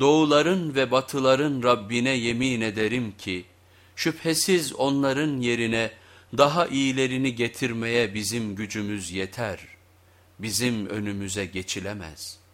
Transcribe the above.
Doğuların ve batıların Rabbine yemin ederim ki, şüphesiz onların yerine daha iyilerini getirmeye bizim gücümüz yeter. Bizim önümüze geçilemez.''